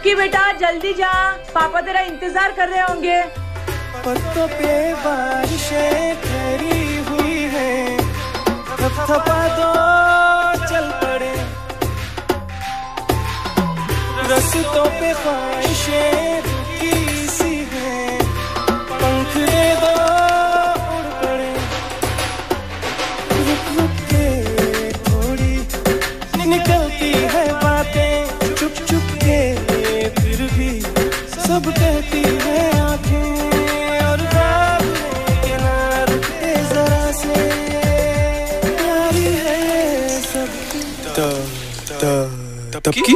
चुपकी बेटा, जल्दी जा। पापा तेरा इंतज़ार कर रहे होंगे। पत्तों पे हुई है। थपथपा दो, चल पड़े। रस्तों पे सी है। पंख दे दो उड़ पड़े। रुक रुक के थोड़ी निकलती सब कहती है आँखें और लेके ना जरा से। प्यारी है सब। त त तब की?